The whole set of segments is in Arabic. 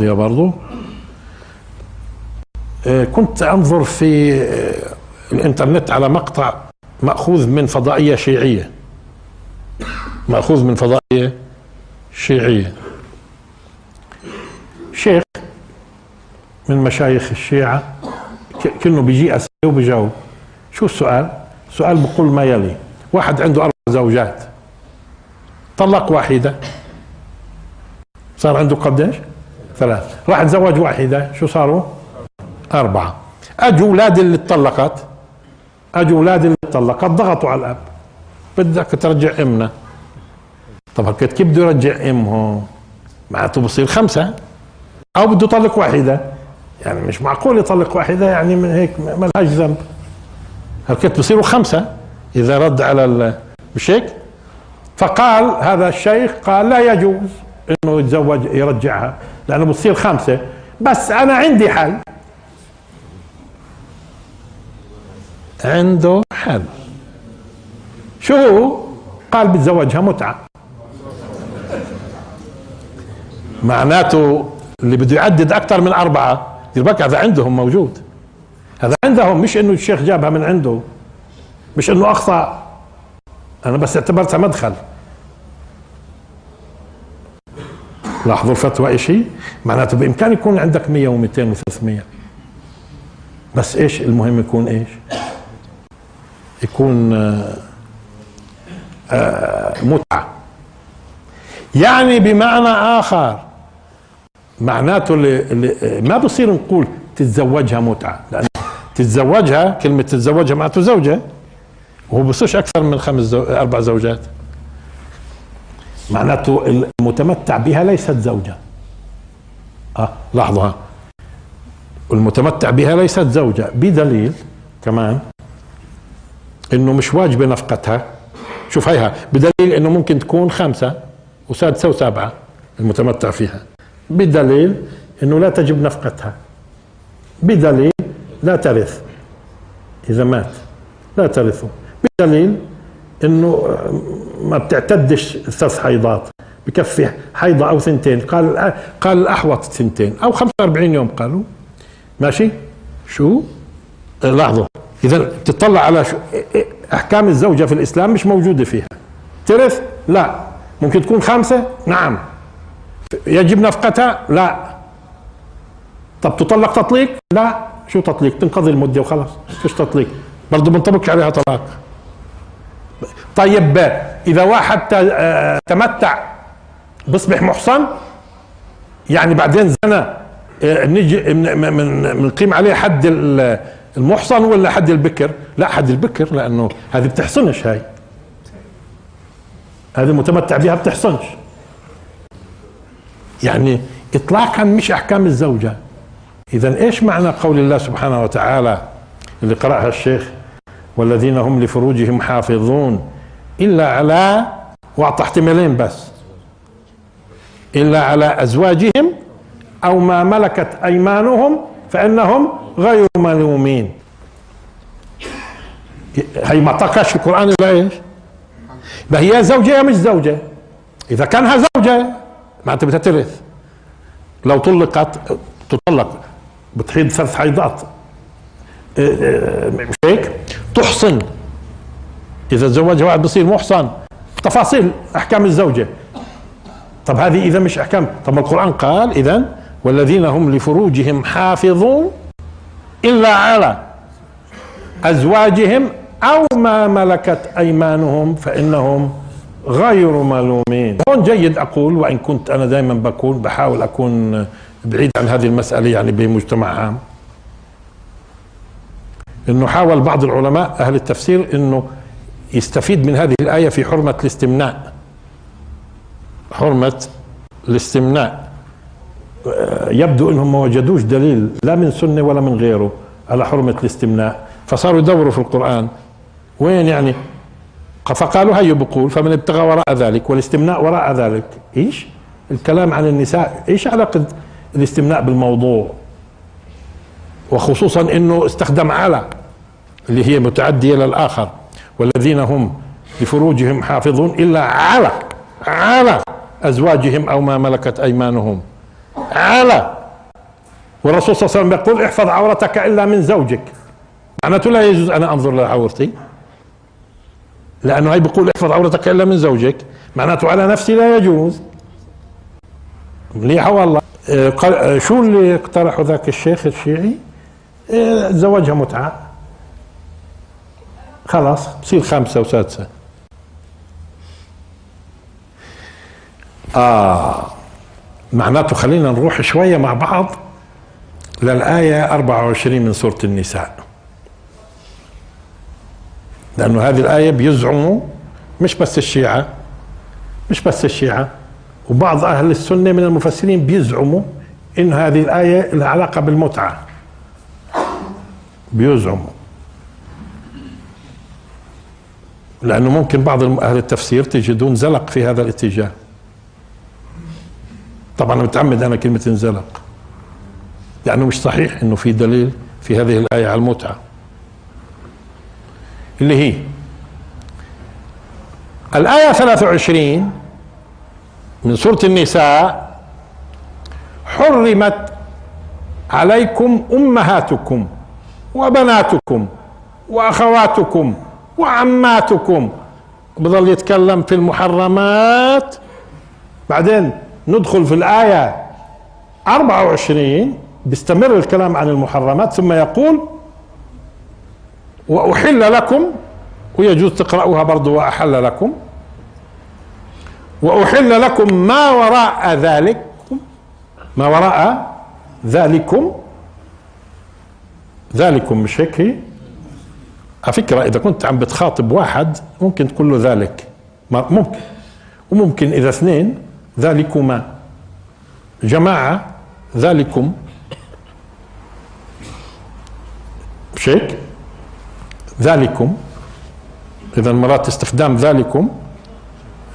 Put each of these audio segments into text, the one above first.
الماضية برضو. آه، كنت أنظر في آه، الإنترنت على مقطع مأخوذ من فضائية شيعية. مأخوذ من فضائية شيعية. شيخ من مشايخ الشيعة كأنه بيجي أسئلة وبيجاوب. شو السؤال؟ سؤال بقول ما يلي. واحد عنده أربع زوجات. طلق واحدة. صار عنده قديش؟ ثلاث. راح تزوج واحدة شو صاروا؟ أربعة. أجوا أولاد اللي اتطلقت أجوا أولاد اللي اتطلقت ضغطوا على الأب. بدك ترجع إمنا. طب كيف بده يرجع إمه؟ معناته بصير خمسة. أو بده يطلق واحدة. يعني مش معقول يطلق واحدة يعني من هيك ما لهاش ذنب. هلكت بصيروا خمسة. إذا رد على مش هيك؟ فقال هذا الشيخ قال لا يجوز إنه يتزوج يرجعها. لأنه بتصير خمسة. بس أنا عندي حل. عنده حل. شو هو؟ قال بتزوجها متعة. معناته اللي بده يعدد أكثر من أربعة دير بالك هذا عندهم موجود. هذا عندهم مش إنه الشيخ جابها من عنده. مش إنه أخطأ. أنا بس اعتبرتها مدخل. لاحظوا الفتوى شيء معناته بامكان يكون عندك 100 و200 و300 بس إيش المهم يكون إيش؟ يكون آه، آآ متعة. يعني بمعنى آخر معناته اللي, اللي ما بصير نقول تتزوجها متعة لأن تتزوجها كلمة تتزوجها معناته زوجة وهو بصيرش أكثر من خمس زو... أربع زوجات. معناته المتمتع بها ليست زوجة. آه لحظة. المتمتع بها ليست زوجة بدليل كمان إنه مش واجبة نفقتها. شوف هيها بدليل إنه ممكن تكون خمسة وسادسة وسابعة المتمتع فيها. بدليل إنه لا تجب نفقتها. بدليل لا ترث. إذا مات لا ترثه. بدليل إنه ما بتعتدش ثلاث حيضات بكفي حيضة أو ثنتين. قال قال الأحوط ثنتين أو 45 يوم قالوا. ماشي؟ شو؟ لاحظوا. إذا تطلع على شو أحكام الزوجة في الإسلام مش موجودة فيها. ترث؟ لا. ممكن تكون خامسة؟ نعم. يجب نفقتها؟ لا. طب تطلق تطليق؟ لا. شو تطليق؟ تنقضي المدة وخلاص. فيش تطليق؟ برضه بنطبقش عليها طلاق. طيب إذا واحد آه، تمتع بيصبح محصن يعني بعدين زنى آه، نجي بنقيم عليه حد المحصن ولا حد البكر؟ لا حد البكر لأنه هذه بتحصنش هاي. هذه متمتع بها بتحصنش. يعني اطلاقا مش أحكام الزوجة. اذا إيش معنى قول الله سبحانه وتعالى اللي قرأها الشيخ؟ والذين هم لفروجهم حافظون. إلا على وأعطى احتمالين بس. إلا على أزواجهم أو ما ملكت أيمانهم فإنهم غير ملومين. هي ما في القرآن ولا إيش؟ ما هي زوجة يا مش زوجة؟ إذا كانها زوجة معناتها بدها ترث لو طلقت تطلق بتحيض ثلاث حيضات. إيه، إيه، مش هيك؟ تحصن. إذا تزوجها واحد بصير محصن تفاصيل أحكام الزوجة. طب هذه إذا مش أحكام. طب القرآن قال إذا والذين هم لفروجهم حافظون إلا على أزواجهم أو ما ملكت أيمانهم فإنهم غير ملومين. هون جيد أقول وإن كنت أنا دائما بكون بحاول أكون بعيد عن هذه المسألة يعني بمجتمع عام. إنه حاول بعض العلماء أهل التفسير إنه يستفيد من هذه الآية في حرمة الاستمناء. حرمة الاستمناء. يبدو إنهم ما وجدوش دليل لا من سنة ولا من غيره على حرمة الاستمناء. فصاروا يدوروا في القرآن. وين يعني؟ فقالوا هي بقول فمن ابتغى وراء ذلك والاستمناء وراء ذلك. إيش؟ الكلام عن النساء. إيش علاقة الاستمناء بالموضوع؟ وخصوصا إنه استخدم على اللي هي متعدية للآخر. والذين هم لفروجهم حافظون إلا على على أزواجهم أو ما ملكت أيمانهم. على. والرسول صلى الله عليه وسلم يقول احفظ عورتك إلا من زوجك. معناته لا يجوز أنا أنظر لعورتي لأنه هي بيقول احفظ عورتك إلا من زوجك. معناته على نفسي لا يجوز. مليحة والله. آه، آه، شو اللي اقترحه ذاك الشيخ الشيعي؟ آه، زوجها متعة. خلاص بصير خامسه وسادسه آه معناته خلينا نروح شوية مع بعض للآية 24 من سورة النساء. لأنه هذه الآية بيزعموا مش بس الشيعة مش بس الشيعة وبعض أهل السنة من المفسرين بيزعموا إن هذه الآية لها علاقة بالمتعة. بيزعموا. لأنه ممكن بعض أهل التفسير تجدون زلق في هذا الاتجاه. طبعا متعمد أنا كلمة انزلق لأنه مش صحيح أنه في دليل في هذه الآية على المتعة. اللي هي الآية 23 من سورة النساء حرمت عليكم أمهاتكم وبناتكم وأخواتكم وعماتكم. بضل يتكلم في المحرمات. بعدين ندخل في الآية 24 بيستمر الكلام عن المحرمات ثم يقول وأحل لكم ويجوز تقرأوها برضو وأحل لكم. وأحل لكم ما وراء ذلك ما وراء ذلكم. ذلكم مش هيك هي؟ على فكرة إذا كنت عم بتخاطب واحد ممكن تقول له ذلك. ممكن. وممكن إذا اثنين ذلكما. جماعة ذلكم. مش هيك؟ ذلكم. إذا مرات استخدام ذلكم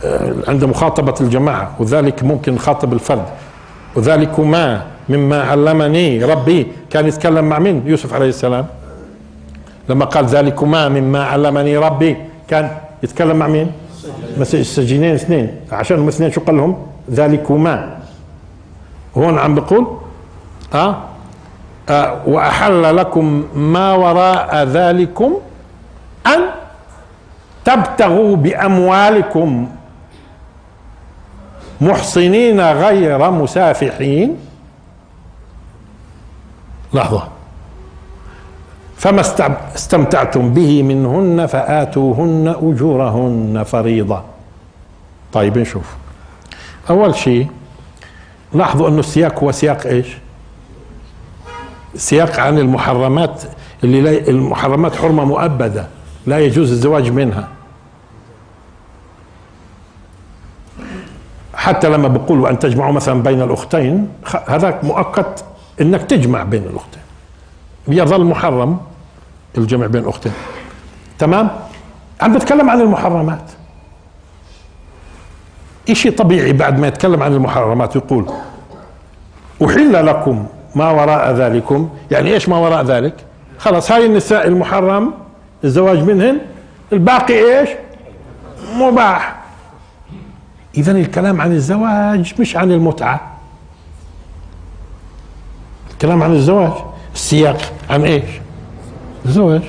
آه، عند مخاطبة الجماعة وذلك ممكن نخاطب الفرد. وذلكما مما علمني ربي كان يتكلم مع من يوسف عليه السلام. لما قال ذلكما مما علمني ربي. كان يتكلم مع مين؟ السجينين اثنين. عشان هم اثنين شو قال لهم؟ ذلكما. هون عم بقول آه؟ آه، وأحل لكم ما وراء ذلكم أن تبتغوا بأموالكم محصنين غير مسافحين. لحظة. فما استمتعتم به منهن فآتوهن أجورهن فريضة. طيب نشوف. أول شيء لاحظوا أنه السياق هو سياق إيش؟ سياق عن المحرمات اللي المحرمات حرمة مؤبدة لا يجوز الزواج منها. حتى لما بقولوا أن تجمعوا مثلا بين الأختين هذاك مؤقت إنك تجمع بين الأختين. يظل محرم الجمع بين الاختين تمام؟ عم بتكلم عن المحرمات. إشي طبيعي بعد ما يتكلم عن المحرمات يقول أحل لكم ما وراء ذلكم. يعني إيش ما وراء ذلك؟ خلاص هاي النساء المحرم الزواج منهن. الباقي إيش؟ مباح. اذا الكلام عن الزواج مش عن المتعة. الكلام عن الزواج السياق عن إيش؟ الزواج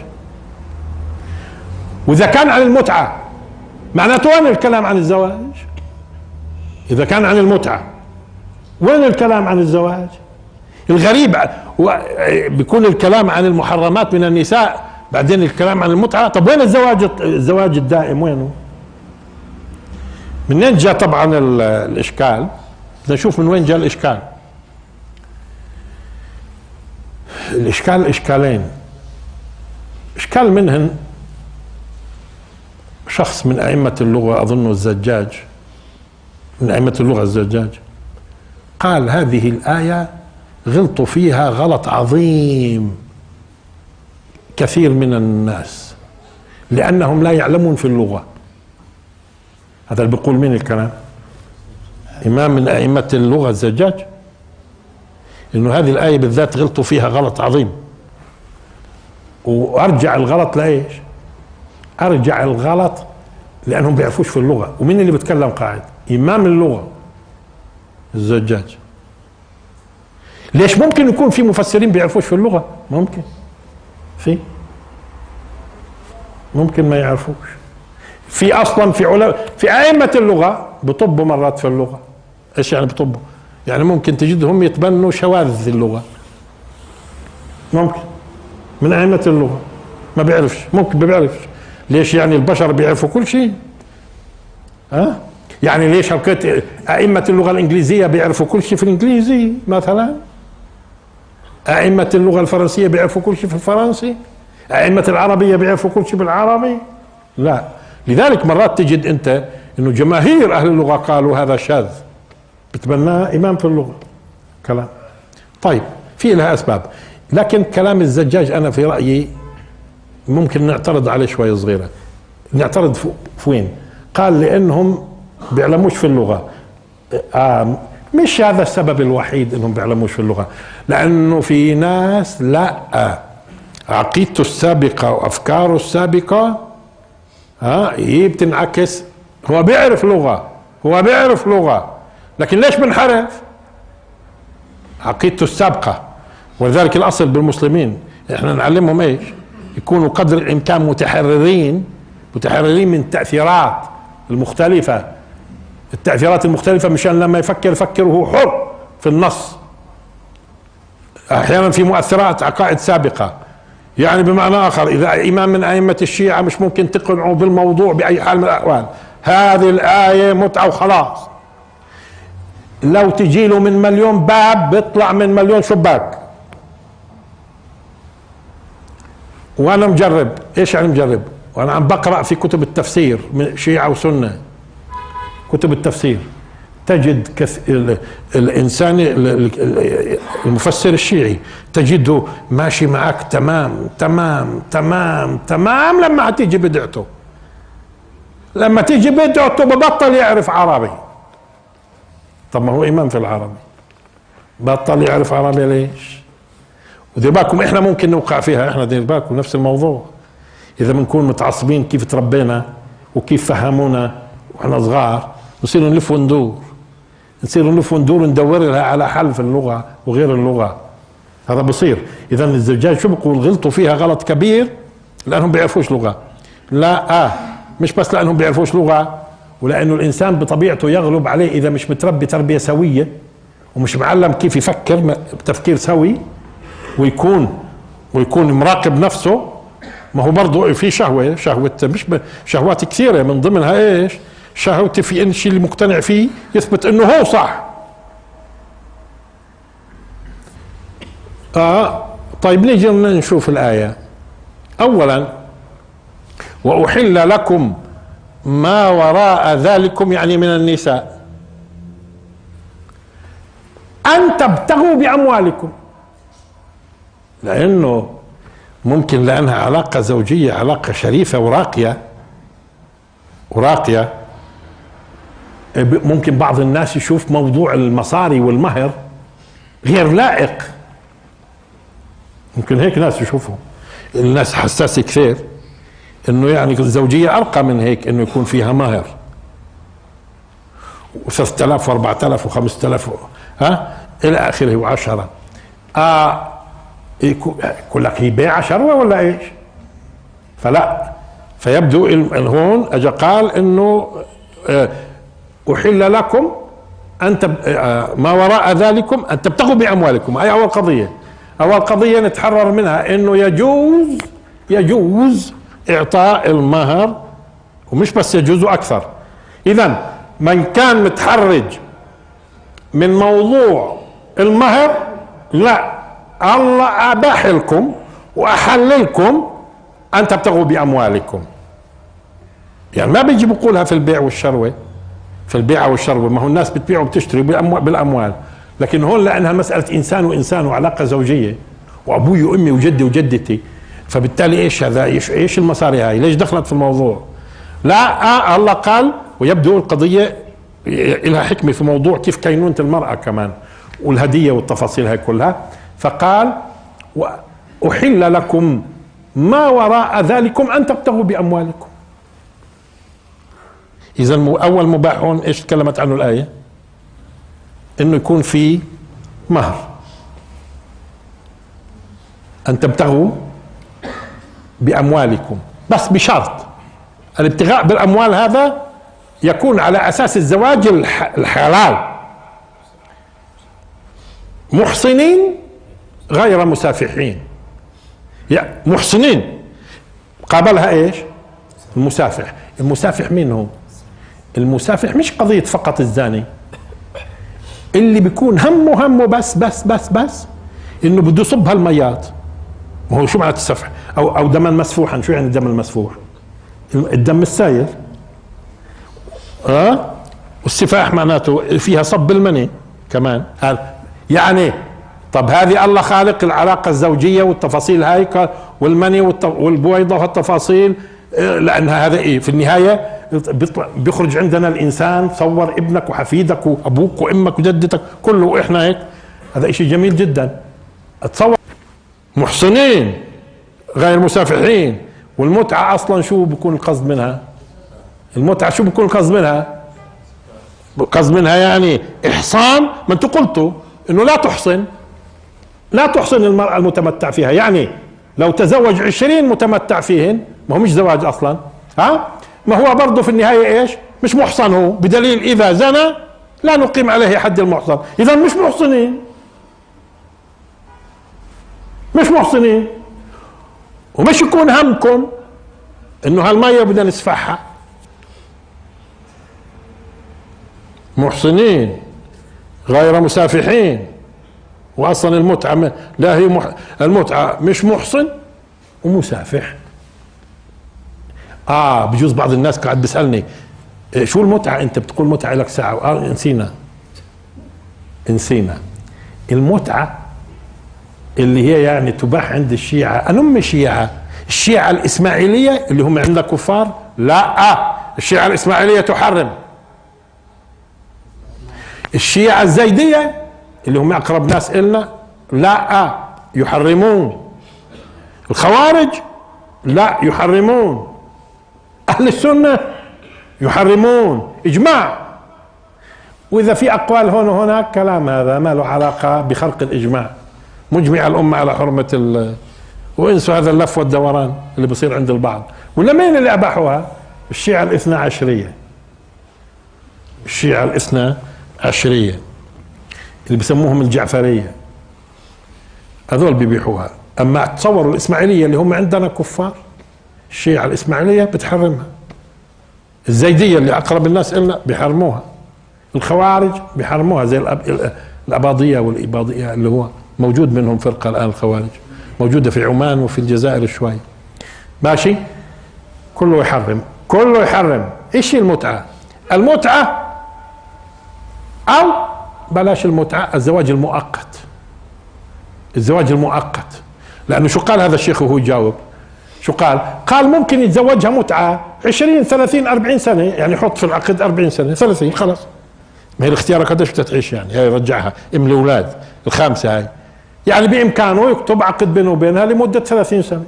وإذا كان عن المتعة معناته وين الكلام عن الزواج؟ إذا كان عن المتعة وين الكلام عن الزواج؟ الغريب بيكون الكلام عن المحرمات من النساء بعدين الكلام عن المتعة. طب وين الزواج الزواج الدائم؟ وينه؟ منين جاء طبعا الإشكال؟ بدنا نشوف من وين جاء الإشكال. الإشكال إشكالين. إشكال منهن شخص من أئمة اللغة أظنه الزجاج من أئمة اللغة الزجاج قال هذه الآية غلطوا فيها غلط عظيم. كثير من الناس لأنهم لا يعلمون في اللغة. هذا اللي بيقول مين الكلام؟ إمام من أئمة اللغة الزجاج؟ إنه هذه الآية بالذات غلطوا فيها غلط عظيم. وأرجع الغلط لإيش؟ أرجع الغلط لأنهم بيعرفوش في اللغة. ومين اللي بيتكلم قاعد؟ إمام اللغة. الزجاج. ليش ممكن يكون في مفسرين بيعرفوش في اللغة؟ ممكن. في. ممكن ما يعرفوش. في أصلا في علماء في أئمة اللغة بطبوا مرات في اللغة. إيش يعني بطبوا؟ يعني ممكن تجدهم يتبنوا شواذ اللغة. ممكن. من أئمة اللغة ما بيعرفش. ممكن ما بيعرفش. ليش يعني البشر بيعرفوا كل شيء؟ ها؟ يعني ليش حكيت أئمة اللغة الإنجليزية بيعرفوا كل شيء في الإنجليزي مثلا؟ أئمة اللغة الفرنسية بيعرفوا كل شيء في الفرنسي؟ أئمة العربية بيعرفوا كل شيء بالعربي؟ لا. لذلك مرات تجد أنت إنه جماهير أهل اللغة قالوا هذا شاذ. بتبناه إمام في اللغة. كلام. طيب في لها أسباب. لكن كلام الزجاج أنا في رأيي ممكن نعترض عليه شوية صغيرة. نعترض في وين قال لأنهم بيعلموش في اللغة. آه مش هذا السبب الوحيد إنهم بيعلموش في اللغة. لأنه في ناس لا. عقيدته السابقة وأفكاره السابقة ها هي بتنعكس. هو بيعرف لغة. هو بيعرف لغة. لكن ليش بنحرف؟ عقيدته السابقة. ولذلك الأصل بالمسلمين إحنا نعلمهم إيش؟ يكونوا قدر الإمكان متحررين متحررين من التأثيرات المختلفة. التأثيرات المختلفة مشان لما يفكر يفكر وهو حر في النص. أحيانا في مؤثرات عقائد سابقة. يعني بمعنى آخر إذا إمام من أئمة الشيعة مش ممكن تقنعوا بالموضوع بأي حال من الأحوال. هذه الآية متعة وخلاص. لو تجي له من مليون باب بيطلع من مليون شباك. وأنا مجرب. إيش يعني مجرب؟ وأنا عم بقرأ في كتب التفسير من شيعة وسنة. كتب التفسير. تجد كث... الإنسان المفسر الشيعي تجده ماشي معك تمام تمام تمام تمام لما تيجي بدعته. لما تيجي بدعته ببطل يعرف عربي. طب ما هو امام في العربي. بطل يعرف عربي ليش؟ ودير بالكم إحنا ممكن نوقع فيها إحنا دير بالكم نفس الموضوع. إذا بنكون متعصبين كيف تربينا وكيف فهمونا وإحنا صغار نصير نلف وندور. نصير نلف وندور ندور لها على حل في اللغة وغير اللغة. هذا بصير. إذا الزجاج شو بقول غلطوا فيها غلط كبير لأنهم بيعرفوش لغة. لا آه مش بس لأنهم بيعرفوش لغة ولأنه الإنسان بطبيعته يغلب عليه إذا مش متربي تربية سوية ومش معلم كيف يفكر تفكير سوي. ويكون ويكون مراقب نفسه. ما هو برضه في شهوة شهوة مش شهوات كثيرة من ضمنها إيش؟ شهوتي في إن الشيء اللي مقتنع فيه يثبت إنه هو صح. آه طيب نيجي نشوف الآية. أولا وأحل لكم ما وراء ذلكم يعني من النساء. أن تبتغوا بأموالكم. لأنه ممكن لأنها علاقة زوجية علاقة شريفة وراقية. وراقية. ممكن بعض الناس يشوف موضوع المصاري والمهر غير لائق. ممكن هيك ناس يشوفوا الناس حساسة كثير. إنه يعني الزوجية أرقى من هيك إنه يكون فيها مهر. و3000 و4000 و5000 ها؟ إلى آخره وعشرة. آه يقول لك هي بيع شروه ولا إيش؟ فلا فيبدو هون اجى قال إنه آه أحل لكم أن. آه، ما وراء ذلكم أن تبتغوا بأموالكم أي أول قضية أول قضية نتحرر منها أنه يجوز يجوز إعطاء المهر ومش بس يجوز أكثر إذا من كان متحرج من موضوع المهر لا الله أباح لكم وأحل لكم أن تبتغوا بأموالكم. يعني ما بيجي بقولها في البيع والشروة. في البيع والشراء ما هو الناس بتبيع وبتشتري بالأموال. لكن هون لانها مسألة إنسان وإنسان وعلاقة زوجية. وأبوي وأمي وجدي وجدتي. فبالتالي إيش هذا؟ إيش إيش المصاري هاي؟ ليش دخلت في الموضوع؟ لا آه الله قال ويبدو القضية لها حكمة في موضوع كيف كينونة المرأة كمان. والهدية والتفاصيل هاي كلها. فقال واحل لكم ما وراء ذلكم أن تبتغوا بأموالكم. إذا أول مباح هون إيش تكلمت عنه الآية؟ إنه يكون في مهر. أن تبتغوا بأموالكم. بس بشرط. الابتغاء بالأموال هذا يكون على أساس الزواج الحلال. محصنين غير مسافحين. محصنين قابلها إيش؟ المسافح. المسافح مين هو؟ المسافح مش قضية فقط الزاني. اللي بيكون همه همه بس بس بس بس إنه بده يصب هالميات ما هو شو معنى السفح أو أو دما مسفوحا. شو يعني الدم المسفوح الدم السايل أه؟ والسفاح معناته فيها صب المني كمان. يعني طب هذه الله خالق العلاقة الزوجية والتفاصيل هاي والمني والبويضة والتفاصيل آه، لأنها هذا إيه في النهاية بيخرج عندنا الإنسان صور ابنك وحفيدك وأبوك وأمك وجدتك كله وإحنا هيك. هذا إشي جميل جدا. تصور محسنين غير مسافحين. والمتعة أصلا شو بكون القصد منها؟ المتعة شو بكون القصد منها؟ القصد منها يعني إحصان ما أنتم قلتوا إنه لا تحصن لا تحصن المرأة المتمتع فيها. يعني لو تزوج عشرين متمتع فيهن ما هو مش زواج أصلا. ها؟ ما هو برضه في النهاية إيش؟ مش محصن هو. بدليل إذا زنى لا نقيم عليه حد المحصن. إذا مش محصنين. مش محصنين. ومش يكون همكم إنه هالمية بدنا نسفحها. محصنين غير مسافحين. واصلا المتعة لا هي. المتعة مش محصن ومسافح. آه بجوز بعض الناس قاعد بيسألني إيه شو المتعة؟ أنت بتقول متعة لك ساعة. آه نسينا. نسينا. المتعة اللي هي يعني تباح عند الشيعة. أنا أم الشيعة. الشيعة الإسماعيلية اللي هم عندنا كفار لا. آه الشيعة الإسماعيلية تحرم. الشيعة الزيدية اللي هم أقرب ناس إلنا لا يحرمون. الخوارج لا يحرمون. أهل السنة يحرمون. إجماع. وإذا في أقوال هون وهناك كلام هذا ما له علاقة بخرق الإجماع. مجمع الأمة على حرمة ال وإنسوا هذا اللف والدوران اللي بصير عند البعض. ولا مين اللي أباحوها؟ الشيعة الإثنى عشرية. الشيعة الإثنى عشرية. اللي بسموهم الجعفرية. هذول بيبيحوها. أما تصوروا الإسماعيلية اللي هم عندنا كفار الشيعة الإسماعيلية بتحرمها. الزيدية اللي أقرب الناس لنا بيحرموها. الخوارج بيحرموها زي الأباضية والإباضية اللي هو موجود منهم فرقة الآن الخوارج. موجودة في عمان وفي الجزائر شوي. ماشي؟ كله يحرم. كله يحرم. إيش المتعة؟ المتعة أو بلاش المتعة الزواج المؤقت. الزواج المؤقت. لأنه شو قال هذا الشيخ وهو يجاوب؟ شو قال؟ قال ممكن يتزوجها متعة 20 30 40 سنة يعني يحط في العقد 40 سنة 30 خلاص. ما هي الاختيار قديش بدها تعيش يعني؟ هي رجعها ام الأولاد الخامسة هاي. يعني بإمكانه يكتب عقد بينه وبينها لمدة 30 سنة.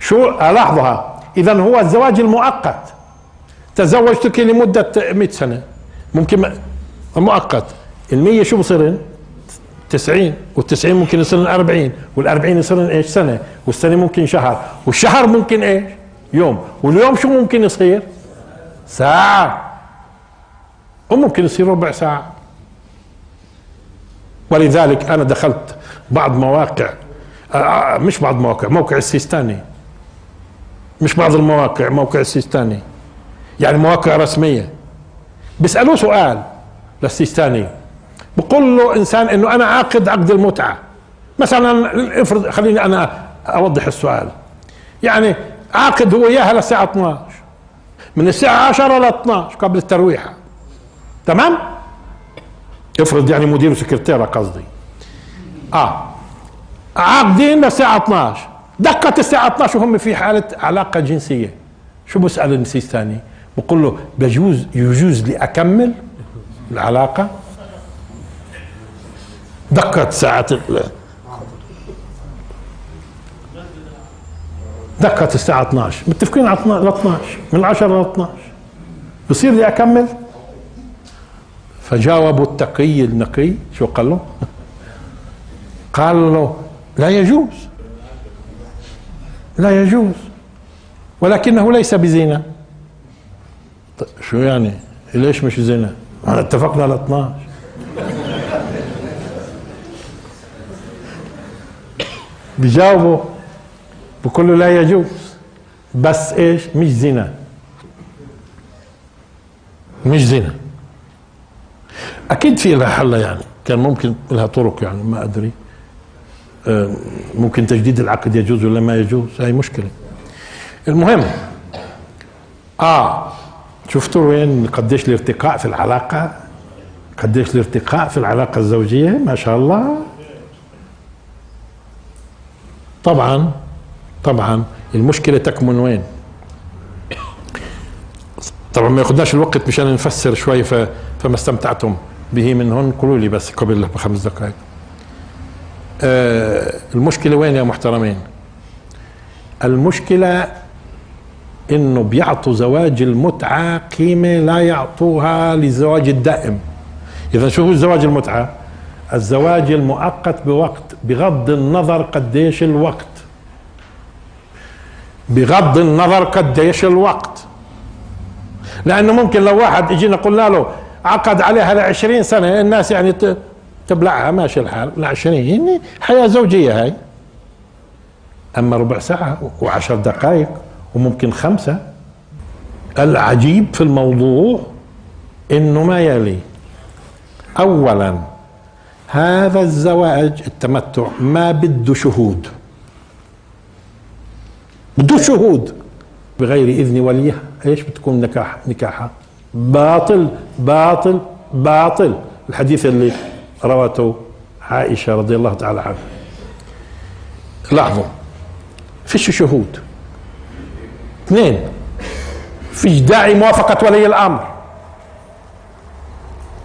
شو؟ لاحظها اذا هو الزواج المؤقت. تزوجتك لمدة 100 سنة. ممكن مؤقت. المية شو بصيرن 90 وال90 ممكن يصيرن 40 وال40 يصيرن إيش؟ سنة والسنة ممكن شهر. والشهر ممكن إيش؟ يوم. واليوم شو ممكن يصير؟ ساعة. وممكن يصير ربع ساعة. ولذلك أنا دخلت بعض مواقع آه، آه، مش بعض مواقع موقع السيستاني. مش بعض المواقع موقع السيستاني. يعني مواقع رسمية. بيسألوه سؤال. للسيستاني. بقول له إنسان إنه أنا عاقد عقد المتعة. مثلا افرض خليني أنا أوضح السؤال. يعني عاقد هو إياها للساعة 12 من الساعة 10 ل 12 قبل الترويحة. تمام؟ افرض يعني مدير وسكرتيرة قصدي. آه. عاقدين للساعة 12 دقت الساعة 12 وهم في حالة علاقة جنسية. شو بسال السيستاني بقول له بجوز يجوز لي أكمل؟ العلاقة؟ دقت ساعة دقت الساعة 12 متفقين على 12 من 10 ل 12 بصير لي أكمل؟ فجاوبوا التقي النقي. شو قال له؟ قال له لا يجوز. لا يجوز. ولكنه ليس بزنا طيب شو يعني؟ ليش مش زنا اتفقنا على 12 بجاوبوا بقول له لا يجوز. بس إيش؟ مش زنا. مش زنا. أكيد في لها حل يعني. كان ممكن لها طرق يعني ما أدري. آه، ممكن تجديد العقد يجوز ولا ما يجوز؟ هاي مشكلة. المهم آه شفتوا وين قديش الارتقاء في العلاقة؟ قديش الارتقاء في العلاقة الزوجية؟ ما شاء الله. طبعا طبعا. المشكلة تكمن وين؟ طبعا ما ياخذناش الوقت مشان نفسر شوي فما استمتعتم به منهن قولوا لي بس قبل بخمس دقائق. آه المشكلة وين يا محترمين؟ المشكلة إنه بيعطوا زواج المتعة قيمة لا يعطوها للزواج الدائم. إذا شو هو الزواج المتعة؟ الزواج المؤقت بوقت بغض النظر قديش الوقت. بغض النظر قديش الوقت. لأنه ممكن لو واحد يجينا قلنا له عقد عليها ل 20 سنة الناس يعني تبلعها ماشي الحال. ل 20 يعني حياة زوجية هاي. أما ربع ساعة وعشر دقائق. وممكن خمسة. العجيب في الموضوع إنه ما يلي. اولا هذا الزواج التمتع ما بده شهود. بده شهود. بغير إذن وليها. إيش بتكون نكاح نكاحها؟ باطل باطل باطل. الحديث اللي روته عائشة رضي الله تعالى عنها. لاحظوا فيش شهود. اثنين. فيش داعي موافقة ولي الأمر.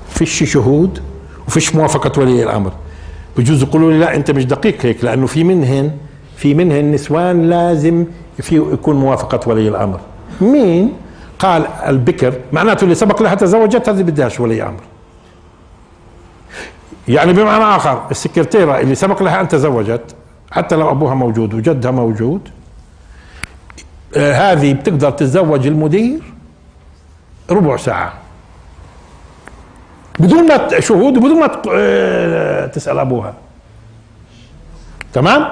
فيش شهود وفيش موافقة ولي الأمر. بجوز يقولوا لي لا أنت مش دقيق هيك لأنه في منهن في منهن نسوان لازم في يكون موافقة ولي الأمر. مين؟ قال البكر معناته اللي سبق لها تزوجت هذه بدهاش ولي أمر. يعني بمعنى آخر السكرتيرة اللي سبق لها أن تزوجت حتى لو أبوها موجود وجدها موجود هذه بتقدر تتزوج المدير ربع ساعة. بدون ما شهود وبدون ما آه، تسأل أبوها. تمام؟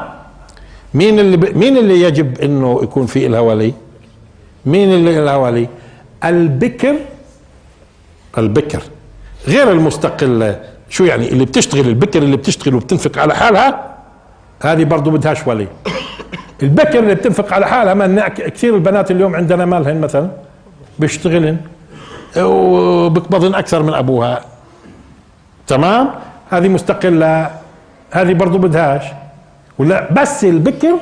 مين اللي ب... مين اللي يجب إنه يكون في لها ولي؟ مين اللي لها ولي؟ البكر. البكر. غير المستقلة شو يعني اللي بتشتغل البكر اللي بتشتغل وبتنفق على حالها هذه برضه بدهاش ولي. البكر اللي بتنفق على حالها ما كثير البنات اليوم عندنا مالهن مثلا بيشتغلن وبقبضن أكثر من أبوها. تمام؟ هذه مستقلة هذه برضه بدهاش. ولا بس البكر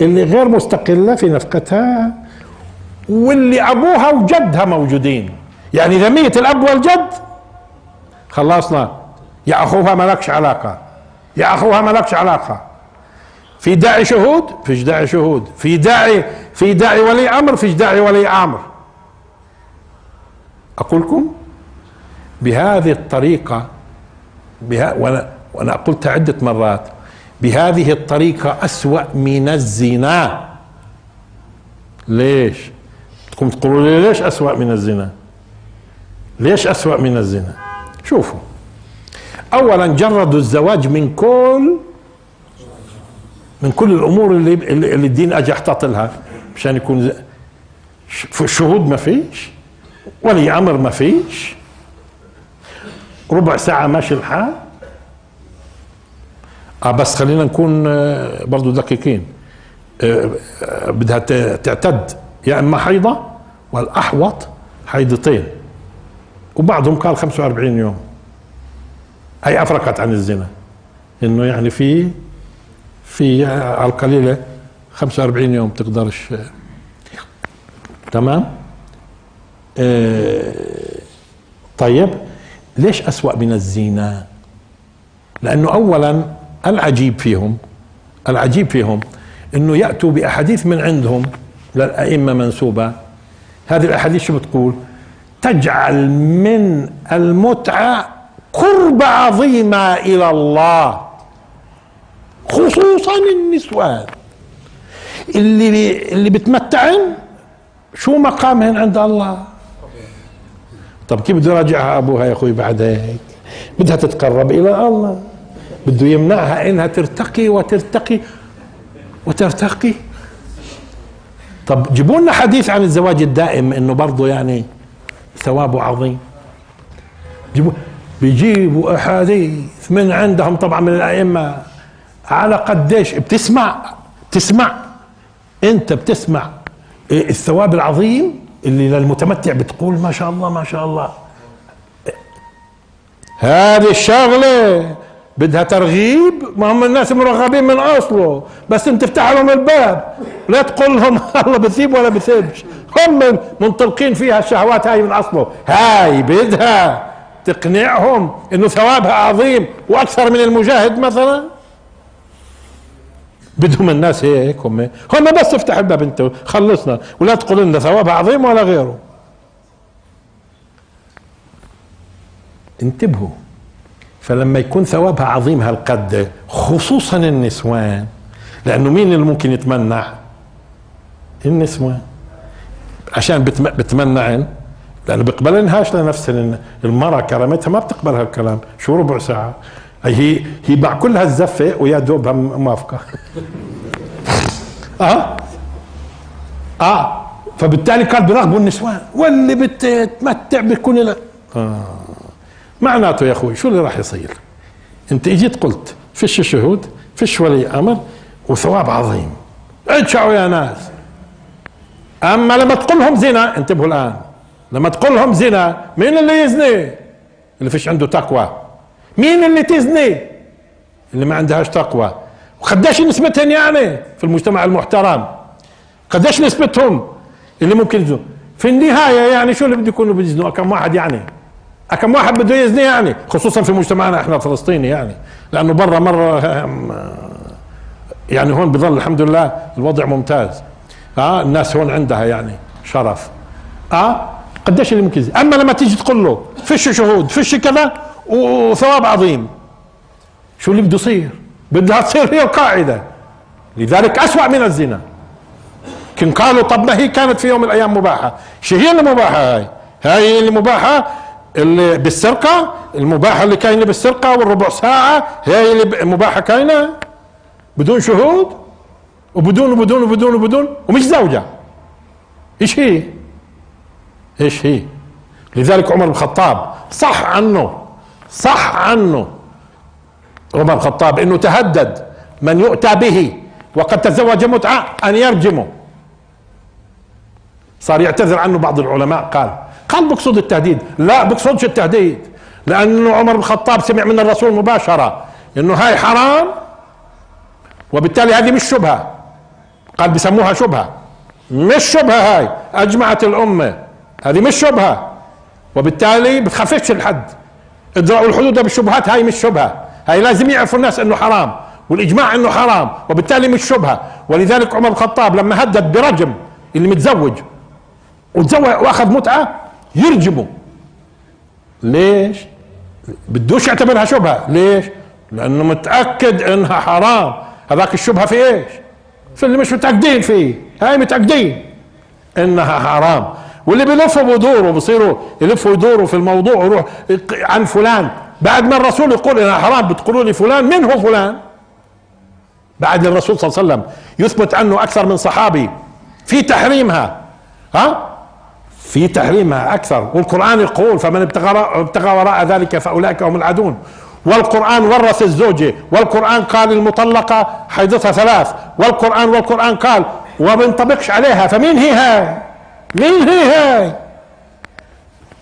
اللي غير مستقلة في نفقتها واللي أبوها وجدها موجودين. يعني إذا ميت الأب والجد. خلصنا. يا أخوها مالكش علاقة. يا أخوها مالكش علاقة. في داعي شهود فيش داعي شهود. في داعي في داعي ولي أمر فيش داعي ولي أمر. أقول لكم بهذه الطريقة بها وأنا وأنا قلتها عدة مرات بهذه الطريقة أسوأ من الزنا. ليش؟ تقوم تقولوا لي ليش أسوأ من الزنا؟ ليش أسوأ من الزنا؟ شوفوا. أولا جردوا الزواج من كل من كل الأمور اللي اللي الدين أجى أحتاط لها مشان يكون شهود ما فيش ولي أمر ما فيش ربع ساعة ماشي الحال. آه بس خلينا نكون آه، برضو دقيقين. آه، آه، بدها تعتد يا إما حيضة والأحوط حيضتين. وبعضهم قال 45 يوم. هي أفرقت عن الزنا. إنه يعني في في على القليلة 45 يوم تقدرش تمام؟ طيب ليش أسوأ من الزنا لأنه أولا العجيب فيهم العجيب فيهم إنه يأتوا بأحاديث من عندهم للأئمة منسوبة. هذه الأحاديث شو بتقول؟ تجعل من المتعة قرب عظيمة إلى الله. خصوصا النسوان. اللي اللي بتمتعن شو مقامهن عند الله؟ طب كيف بده يراجعها أبوها يا أخوي بعد هيك بدها تتقرب إلى الله. بده يمنعها إنها ترتقي وترتقي وترتقي. طب جيبوا لنا حديث عن الزواج الدائم إنه برضه يعني ثوابه عظيم. جيبوا بيجيبوا أحاديث من عندهم طبعا من الأئمة. على قديش بتسمع تسمع. انت بتسمع الثواب العظيم اللي للمتمتع بتقول ما شاء الله ما شاء الله. هذه الشغلة بدها ترغيب. ما هم الناس مرغبين من أصله بس انت تفتح لهم الباب. لا تقول لهم الله بثيب ولا بثيبش. هم منطلقين فيها الشهوات هاي من أصله. هاي بدها تقنعهم إنه ثوابها عظيم وأكثر من المجاهد مثلا. بدهم الناس هيك هم. هم بس افتح الباب انت خلصنا. ولا تقول لنا ثوابها عظيم ولا غيره. انتبهوا. فلما يكون ثوابها عظيم هالقد خصوصا النسوان. لأنه مين اللي ممكن يتمنع؟ النسوان. عشان بتمنعن لأنه بيقبلنهاش لنفس المرأة كرامتها ما بتقبل هالكلام. شو ربع ساعة؟ هي هي مع كل هالزفة ويا دوبها موافقة. آه؟ آه. فبالتالي قال برغبوا النسوان واللي بتتمتع بيكون لا. آه. معناته يا أخوي شو اللي راح يصير؟ أنت إجيت قلت فيش شهود فيش ولي أمر وثواب عظيم. ادشعوا يا ناس. أما لما تقول لهم زنا انتبهوا الآن. لما تقول لهم زنا مين اللي يزني؟ اللي فيش عنده تقوى. مين اللي تزني؟ اللي ما عندهاش تقوى. وقديش نسبتهم يعني في المجتمع المحترم؟ قديش نسبتهم؟ اللي ممكن يزنوا. في النهاية يعني شو اللي بده يكونوا بيزنوا كم واحد يعني؟ كم واحد بده يزني يعني؟ خصوصا في مجتمعنا إحنا الفلسطيني يعني. لأنه برا مرة يعني هون بظل الحمد لله الوضع ممتاز. آه الناس هون عندها يعني شرف. آه قديش اللي ممكن أما لما تيجي تقول له فيش شهود فيش كذا وثواب عظيم. شو اللي بده يصير؟ بدها تصير هي القاعده لذلك أسوأ من الزنا. كن قالوا طب ما هي كانت في يوم من الأيام مباحة. شو هي اللي مباحه هاي؟ هاي اللي مباحه اللي بالسرقة المباحة اللي كاينة بالسرقة والربع ساعة هي اللي مباحة كاينة. بدون شهود وبدون وبدون وبدون وبدون ومش زوجة. إيش هي؟ إيش هي؟ لذلك عمر بن الخطاب صح عنه. صح عنه. عمر الخطاب إنه تهدد من يؤتى به وقد تزوج متعة أن يرجمه. صار يعتذر عنه بعض العلماء قال قال بقصد التهديد. لا بقصدش التهديد؟ لأنه عمر بن الخطاب سمع من الرسول مباشرة إنه هاي حرام وبالتالي هذه مش شبهة. قال بسموها شبهة. مش شبهة هاي أجمعت الأمة. هذه مش شبهة وبالتالي بتخففش الحد. ادرأوا الحدود بالشبهات هاي مش شبهة. هاي لازم يعرفوا الناس إنه حرام والإجماع إنه حرام وبالتالي مش شبهة. ولذلك عمر الخطاب لما هدد برجم اللي متزوج وتزوج وأخذ متعة يرجمه. ليش؟ بدوش يعتبرها شبهة. ليش؟ لأنه متأكد إنها حرام. هذاك الشبهة في إيش؟ في اللي مش متأكدين فيه. هاي متأكدين إنها حرام. واللي بيلفوا بيدوروا بصيروا يلفوا يدوروا في الموضوع ويروح عن فلان. بعد ما الرسول يقول انها حرام بتقولوا لي فلان من هو فلان؟ بعد الرسول صلى الله عليه وسلم يثبت عنه أكثر من صحابي. في تحريمها. ها؟ في تحريمها أكثر. والقرآن يقول فمن ابتغى ابتغى وراء ذلك فأولئك هم العادون. والقرآن ورث الزوجة. والقرآن قال المطلقة حيضتها ثلاث. والقرآن والقرآن قال وما بينطبقش عليها. فمين هي هاي مين هي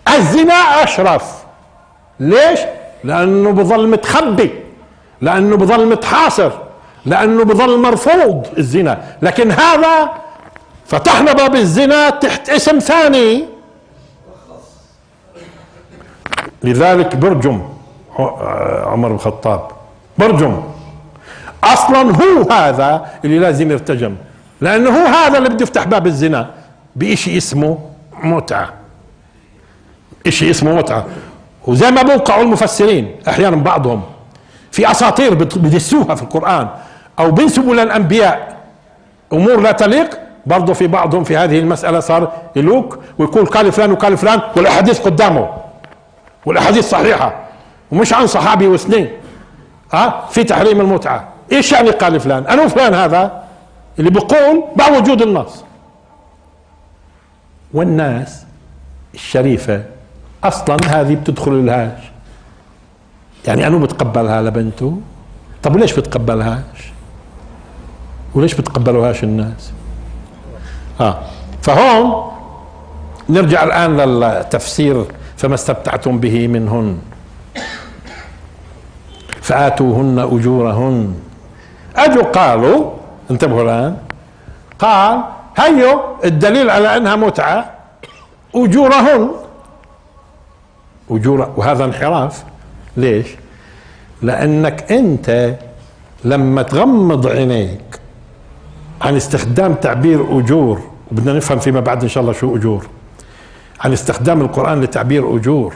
هاي الزنا أشرف. ليش؟ لأنه بظل متخبي. لأنه بظل متحاصر. لأنه بظل مرفوض الزنا. لكن هذا فتحنا باب الزنا تحت اسم ثاني. لذلك برجم. عمر بن الخطاب. برجم. أصلا هو هذا اللي لازم يرتجم. لأنه هو هذا اللي بده يفتح باب الزنا. بشيء اسمه متعة. شيء اسمه متعة. وزي ما بوقعوا المفسرين أحيانا بعضهم في أساطير بدسوها في القرآن أو بينسبوا للأنبياء. أمور لا تليق. برضه في بعضهم في هذه المسألة صار يلوك ويقول قال فلان وقال فلان والأحاديث قدامه والأحاديث صحيحة ومش عن صحابي واثنين آه في تحريم المتعة. إيش يعني قال فلان؟ أنا فلان هذا اللي بيقول مع وجود النص. والناس الشريفة أصلا هذه بتدخل الهاش. يعني أنا بتقبلها لبنته. طب ليش بتقبلهاش؟ وليش بتقبلوهاش الناس؟ آه. فهون نرجع الآن للتفسير فما استمتعتم به منهن. فآتوهن أجورهن. أجوا قالوا انتبهوا الآن قال هيو الدليل على أنها متعة. أجورهن. أجور وهذا انحراف. ليش؟ لأنك أنت لما تغمض عينيك عن استخدام تعبير أجور وبدنا نفهم فيما بعد إن شاء الله شو أجور. عن استخدام القرآن لتعبير أجور.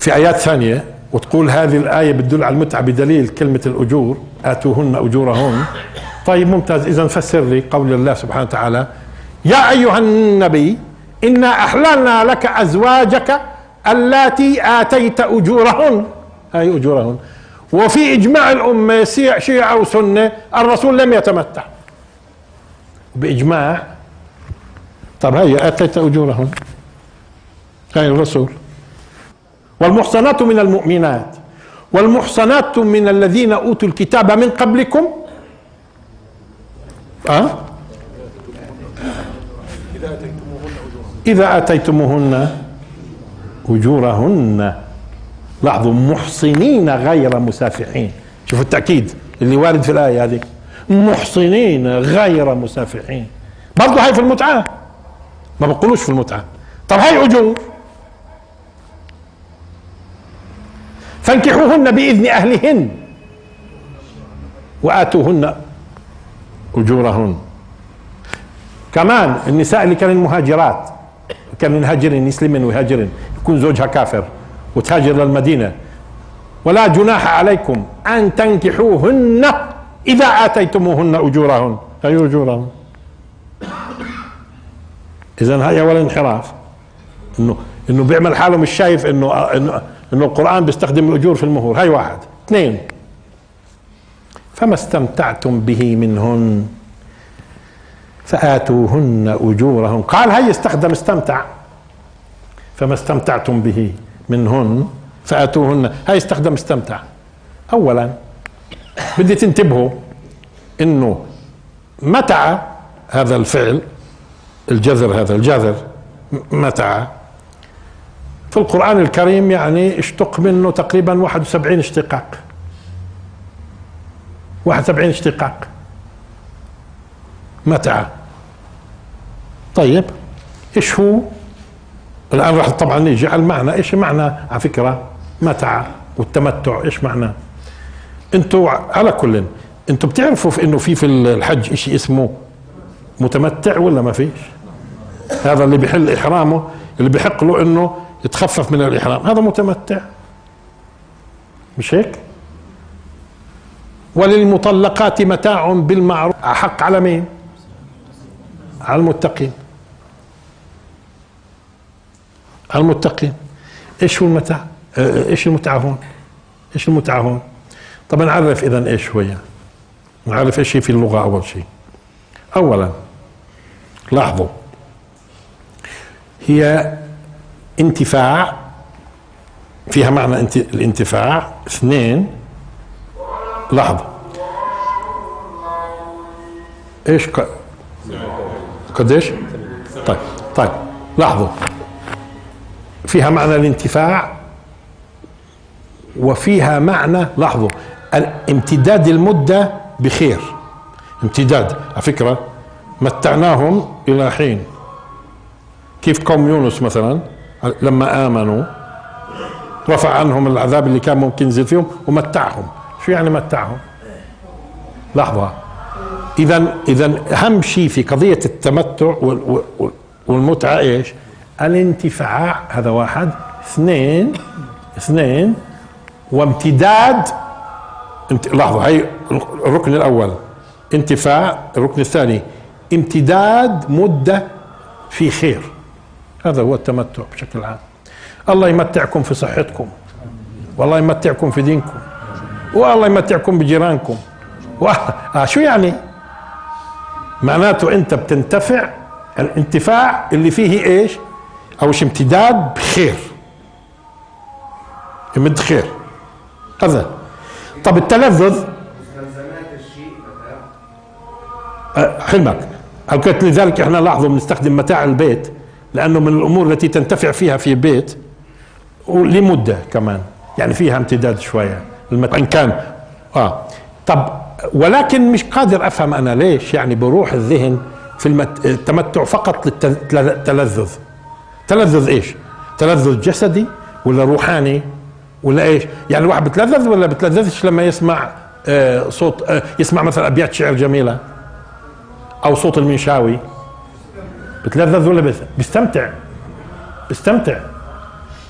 في آيات ثانية وتقول هذه الآية بتدل على المتعة بدليل كلمة الأجور آتوهن أجورهن. طيب ممتاز. إذا فسر لي قول الله سبحانه وتعالى يا أيها النبي إنا أحللنا لك أزواجك اللاتي آتيت أجورهن. هاي أجورهن. وفي إجماع الأمة شيعة وسنة الرسول لم يتمتع. بإجماع. طب هي آتيت أجورهن. هاي الرسول. والمحصنات من المؤمنات والمحصنات من الذين أوتوا الكتاب من قبلكم أه؟ إذا آتيتموهن أجورهن. لاحظوا محصنين غير مسافحين. شوفوا التأكيد اللي وارد في الآية هذه. محصنين غير مسافحين. برضه هاي في المتعة. ما بقولوش في المتعة. طب هاي أجور. فانكحوهن بإذن أهلهن. وآتوهن أجورهن. كمان النساء اللي كانوا مهاجرات كانوا يهاجرن يسلمن ويهاجرن يكون زوجها كافر وتهاجر للمدينة. ولا جناح عليكم أن تنكحوهن إذا آتيتموهن أجورهن. أي أجورهن؟ إذا هاي أول انحراف. إنه إنه بيعمل حاله مش شايف إنه إنه إنه القرآن بيستخدم الأجور في المهور. هاي واحد. اثنين. فما استمتعتم به منهن فآتوهن أجورهن. قال هي استخدم استمتع. فما استمتعتم به منهن فآتوهن. هاي استخدم استمتع. أولا بدي تنتبهوا إنه متع هذا الفعل الجذر هذا الجذر متع في القرآن الكريم يعني اشتق منه تقريبا 71 اشتقاق. 71 اشتقاق. متى؟ طيب إيش هو؟ الآن راح طبعا نيجي على المعنى. إيش معنى؟ على فكرة متع والتمتع إيش معنى؟ أنتوا على كل أنتوا بتعرفوا في إنه في في الحج شيء اسمه متمتع ولا ما فيش؟ هذا اللي بيحل إحرامه اللي بيحق له إنه يتخفف من الإحرام. هذا متمتع. مش هيك؟ وللمطلقات متاع بالمعروف. أحق على مين؟ على المتقين. على المتقين. إيش هو المتاع؟ إيش المتعة هون؟ إيش المتعة هون؟ طب نعرف اذا إيش شوية نعرف إيش هي في اللغة أول شيء. اولا لاحظوا. هي انتفاع فيها معنى انت الانتفاع. اثنين لحظة. إيش ق... قديش؟ طيب طيب لاحظوا فيها معنى الانتفاع وفيها معنى لاحظوا امتداد المدة بخير. امتداد على فكرة متعناهم إلى حين. كيف قوم يونس مثلا لما آمنوا رفع عنهم العذاب اللي كان ممكن ينزل فيهم ومتعهم. شو يعني متعهم؟ لحظة. اذا اذا أهم شيء في قضية التمتع والمتعة إيش؟ الانتفاع هذا واحد. اثنين اثنين وامتداد. انت لاحظوا هي الركن الأول. انتفاع الركن الثاني. امتداد مدة في خير. هذا هو التمتع بشكل عام. الله يمتعكم في صحتكم. والله يمتعكم في دينكم. والله يمتعكم بجيرانكم. آه شو يعني؟ معناته انت بتنتفع الانتفاع اللي فيه إيش؟ أو امتداد بخير. يمد خير. هذا. طب التلذذ أه، حلمك. قلت لذلك إحنا لاحظوا بنستخدم متاع البيت لأنه من الأمور التي تنتفع فيها في بيت ولمدة كمان. يعني فيها امتداد شوية. إن كان. آه. طب ولكن مش قادر أفهم أنا ليش يعني بروح الذهن في التمتع فقط للتلذذ تلذذ إيش؟ تلذذ جسدي ولا روحاني ولا إيش؟ يعني الواحد بتلذذ ولا بتلذذش لما يسمع آه صوت آه يسمع مثلا أبيات شعر جميلة أو صوت المنشاوي؟ بتلذذ ولا بيستمتع بيستمتع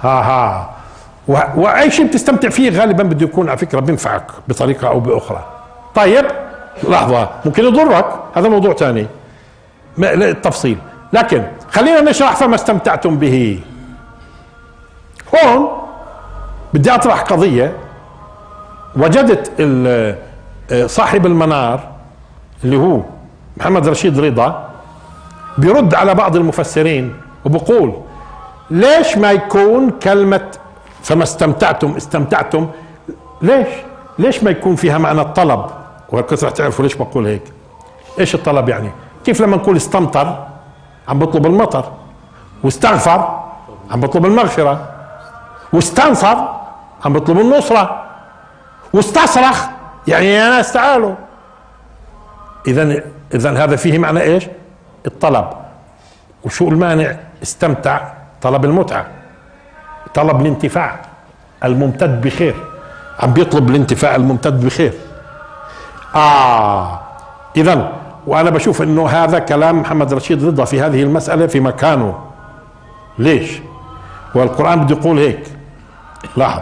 ها ها. وأي شيء بتستمتع فيه غالبا بده يكون على فكرة بينفعك بطريقة أو بأخرى. طيب لحظة ممكن يضرك. هذا موضوع ثاني. التفصيل. لكن خلينا نشرح فما استمتعتم به. هون بدي أطرح قضية. وجدت صاحب المنار اللي هو محمد رشيد رضا بيرد على بعض المفسرين وبقول ليش ما يكون كلمة فما استمتعتم استمتعتم. ليش؟ ليش ما يكون فيها معنى الطلب؟ رح تعرفوا ليش بقول هيك. إيش الطلب يعني؟ كيف لما نقول استمطر؟ عم بطلب المطر. واستغفر؟ عم بطلب المغفرة. واستنصر عم بطلب النصرة. واستصرخ؟ يعني يا ناس تعالوا اذا اذا هذا فيه معنى إيش؟ الطلب. وشو المانع؟ استمتع. طلب المتعة. طلب الانتفاع الممتد بخير. عم بيطلب الانتفاع الممتد بخير. آه اذا وأنا بشوف إنه هذا كلام محمد رشيد رضا في هذه المسألة في مكانه. ليش؟ والقرآن بده يقول هيك. لاحظ.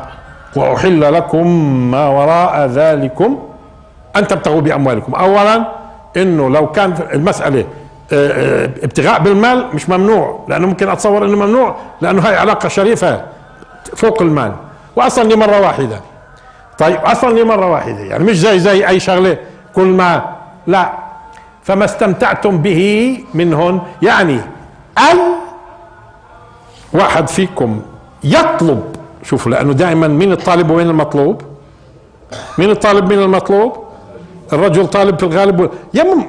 وأحل لكم ما وراء ذلكم أن تبتغوا بأموالكم. أولا إنه لو كان المسألة آه، آه، ابتغاء بالمال مش ممنوع لأنه ممكن أتصور إنه ممنوع لأنه هاي علاقة شريفة. فوق المال واصلا لمرة واحدة. طيب أصلا لمرة واحدة يعني مش زي زي أي شغلة كل ما لا. فما استمتعتم به منهن يعني اي واحد فيكم يطلب شوفوا لأنه دائما مين الطالب وين المطلوب؟ مين الطالب مين المطلوب؟ الرجل طالب في الغالب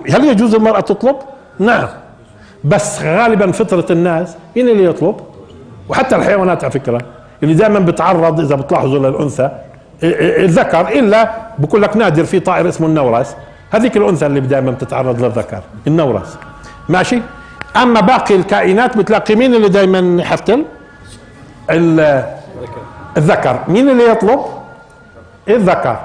هل يجوز المرأة تطلب؟ نعم. بس غالبا فطرة الناس مين اللي يطلب؟ وحتى الحيوانات على فكرة. اللي دائما بتعرض إذا بتلاحظوا للأنثى الذكر إلا بقول لك نادر في طائر اسمه النورس هذيك الأنثى اللي دائما بتتعرض للذكر النورس ماشي؟ أما باقي الكائنات بتلاقي مين اللي دائما يحتل؟ الذكر مين اللي يطلب؟ الذكر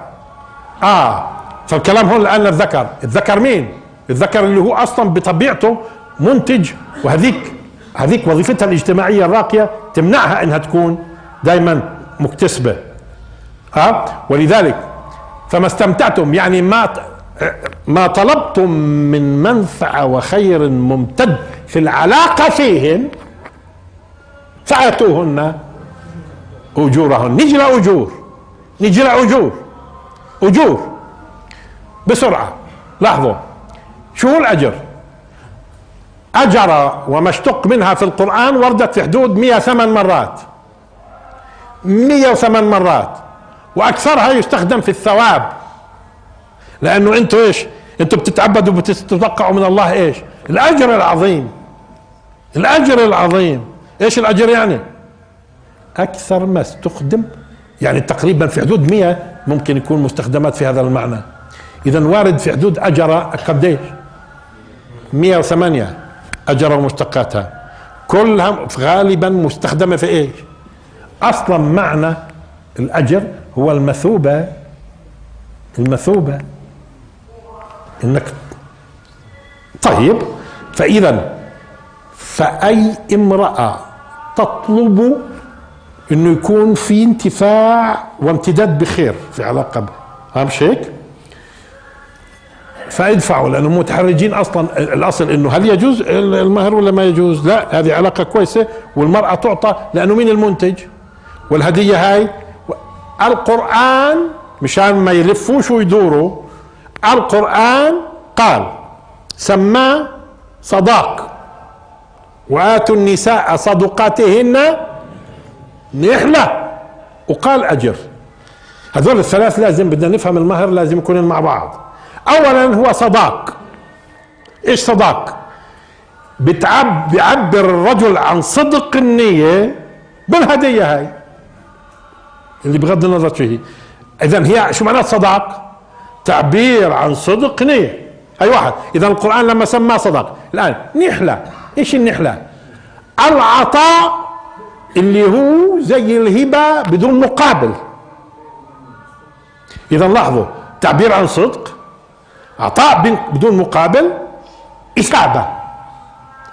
آه فالكلام هون الان للذكر الذكر مين الذكر اللي هو أصلا بطبيعته منتج وهذيك هذيك وظيفتها الاجتماعية الراقية تمنعها إنها تكون دائما مكتسبة. ها ولذلك فما استمتعتم يعني ما ما طلبتم من منفعة وخير ممتد في العلاقة فيهن فأتوهن أجورهن. نجي لاجور نجي لاجور أجور بسرعة. لاحظوا شو الأجر؟ أجر وما اشتق منها في القرآن وردت في حدود 108 مرات. 108 مرات وأكثرها يستخدم في الثواب. لأنه أنتوا إيش؟ أنتوا بتتعبدوا وبتتوقعوا من الله إيش؟ الأجر العظيم. الأجر العظيم. إيش الأجر يعني؟ أكثر ما استخدم يعني تقريبا في حدود 100 ممكن يكون مستخدمات في هذا المعنى. اذا وارد في حدود أجر قديش 108 أجر ومشتقاتها كلها غالبا مستخدمة في إيش؟ أصلا معنى الأجر هو المثوبة المثوبة إنك طيب فاذا فأي امرأة تطلب إنه يكون في انتفاع وامتداد بخير في علاقة ها مش هيك فادفعوا لانهم متحرجين أصلا الأصل إنه هل يجوز المهر ولا ما يجوز؟ لا هذه علاقة كويسة والمرأة تعطى لأنه مين المنتج. والهدية هاي القرآن مشان ما يلفوش ويدوروا القرآن قال سماه صداق. وآتوا النساء صدقاتهن نحلة. وقال أجر. هذول الثلاث لازم بدنا نفهم المهر لازم يكونوا مع بعض. اولا هو صداق. إيش صداق؟ بتعب بيعبر الرجل عن صدق النية بالهدية هاي. اللي بغض النظر هي اذا هي شو معنات صداق؟ تعبير عن صدق نية. هاي واحد. اذا القرآن لما سماه صداق الآن نحلة. إيش النحلة؟ العطاء اللي هو زي الهبة بدون مقابل. اذا لاحظوا. تعبير عن صدق. عطاء بدون مقابل. إثابة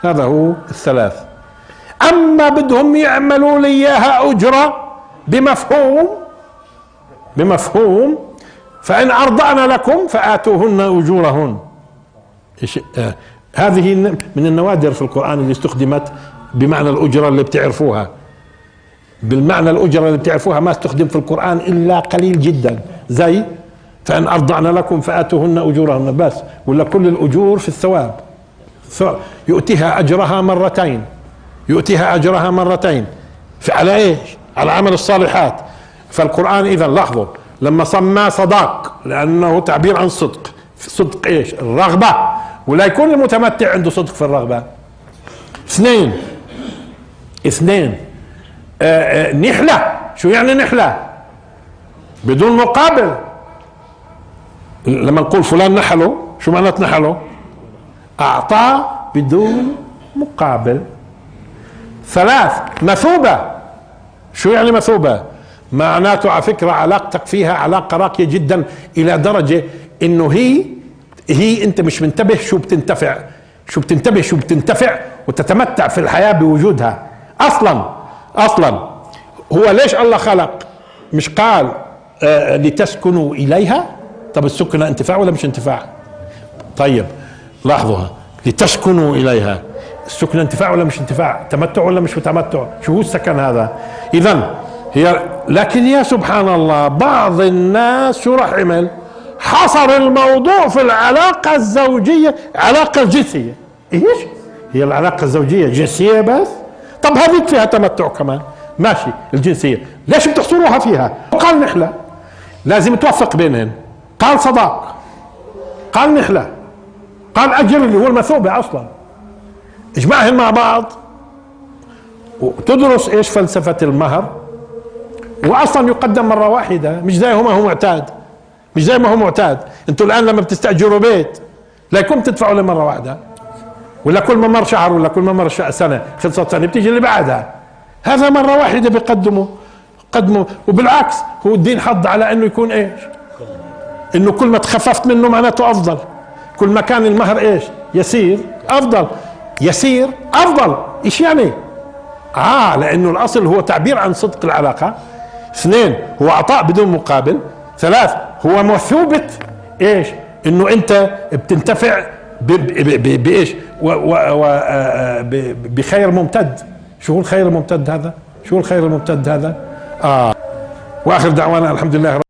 هذا هو الثلاث. أما بدهم يعملوا لي إياها أجرة بمفهوم بمفهوم فإن أرضعن لكم فآتوهن أجورهن. آه هذه من النوادر في القرآن اللي استخدمت بمعنى الأجرة اللي بتعرفوها. بالمعنى الأجرة اللي بتعرفوها ما استخدم في القرآن إلا قليل جدا. زي فإن أرضعن لكم فآتوهن أجورهن. بس ولا كل الأجور في الثواب. يؤتيها أجرها مرتين. يؤتيها أجرها مرتين. على إيش؟ على عمل الصالحات. فالقرآن إذا لاحظوا لما سماه صداق لأنه تعبير عن صدق. صدق إيش؟ الرغبة. ولا يكون المتمتع عنده صدق في الرغبة. اثنين. اثنين. آه آه نحلة. شو يعني نحلة؟ بدون مقابل. لما نقول فلان نحله شو معنات نحله؟ اعطاه بدون مقابل. ثلاث مثوبة. شو يعني مثوبة؟ معناته على فكرة علاقتك فيها علاقة راقية جدا إلى درجة إنه هي هي أنت مش منتبه شو بتنتفع. شو بتنتبه شو بتنتفع وتتمتع في الحياة بوجودها. أصلا أصلا. هو ليش الله خلق؟ مش قال آه لتسكنوا إليها؟ طب السكنة انتفاع ولا مش انتفاع؟ طيب لاحظوها. لتسكنوا إليها. السكنة انتفاع ولا مش انتفاع؟ تمتع ولا مش تمتع؟ شو هو السكن هذا؟ إذا هي لكن يا سبحان الله بعض الناس شو راح عمل حصر الموضوع في العلاقة الزوجية علاقة جنسية. إيش؟ هي العلاقة الزوجية جنسية بس؟ طب هذيك فيها تمتع كمان. ماشي الجنسية. ليش بتحصروها فيها؟ قال نحلة لازم توفق بينهن. قال صداق. قال نحلة قال أجر اللي هو المثوبة أصلا. اجمعهم مع بعض. وتدرس إيش فلسفة المهر. واصلا يقدم مرة واحدة مش زي ما هو معتاد. مش زي ما هو معتاد. أنتوا الآن لما بتستأجروا بيت لا يكون تدفعوا لمرة واحدة. ولا كل ما مر شهر ولا كل ما مر سنة خلصت سنة بتيجي اللي بعدها. هذا مرة واحدة بيقدموا قدموا. وبالعكس هو الدين حض على إنه يكون إيش؟ إنه كل ما تخففت منه معناته أفضل. كل ما كان المهر إيش؟ يسير. أفضل. يسير أفضل. إيش يعني؟ آه لأنه الأصل هو تعبير عن صدق العلاقة. اثنين هو عطاء بدون مقابل. ثلاث هو مثوبة. إيش؟ إنه أنت بتنتفع بإيش؟ بخير ممتد. شو هو الخير الممتد هذا؟ شو الخير الممتد هذا؟ آه. وآخر دعوانا الحمد لله